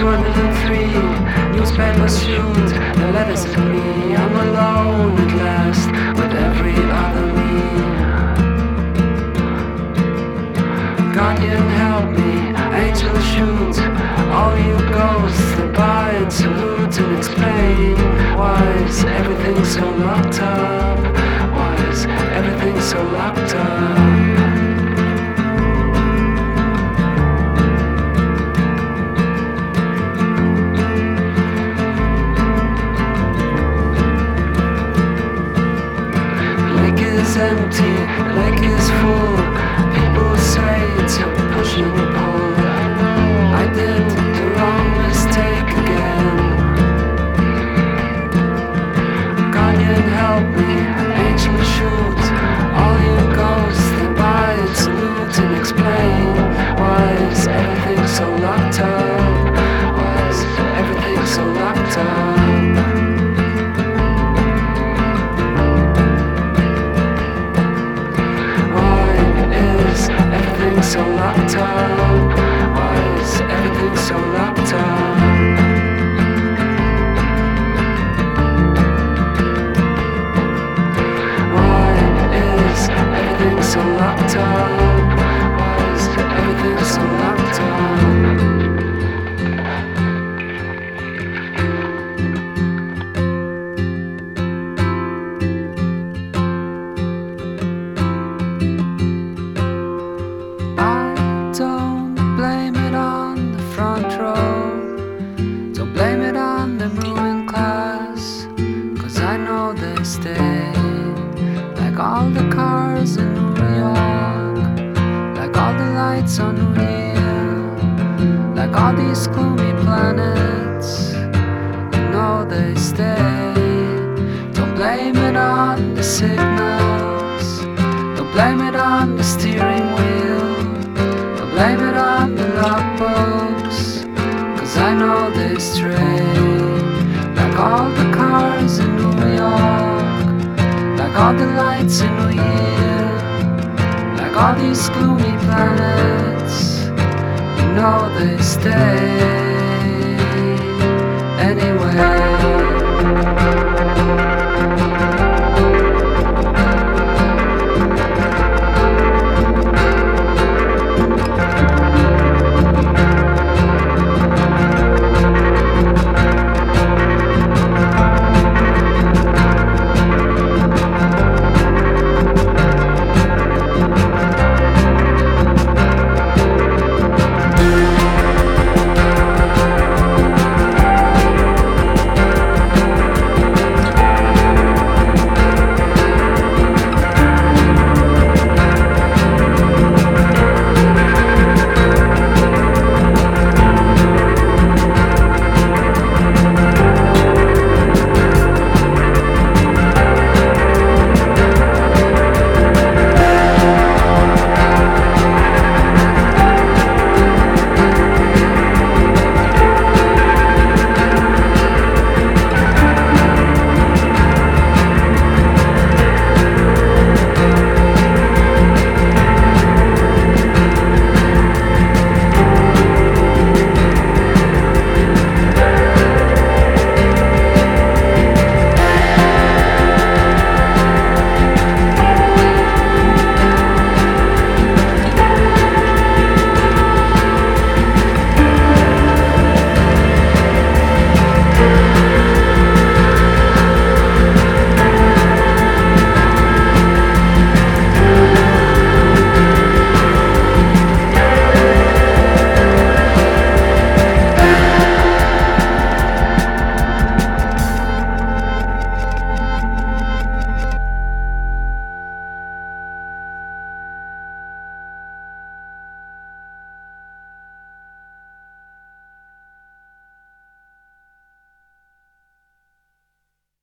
Market Sharp, 203. Newspapers shoot the letters at me. I'm alone at last with every other me. Guardian, help me. Angel, shoot all you ghosts that buy and salute and explain why is everything so locked up? Why is everything so locked up? Why is everything so locked up? Why is everything so locked? Why is everything so locked? Why is everything so locked so locked up? All the cars in New York. Like all the lights on New Year. Like all these gloomy planets. You know they stay. Don't blame it on the signals. Don't blame it on the steering wheel. Don't blame it on the logbooks. Cause I know they stray. Like all the cars the lights in New Year. Like all these gloomy planets. You know they stay. Anyway.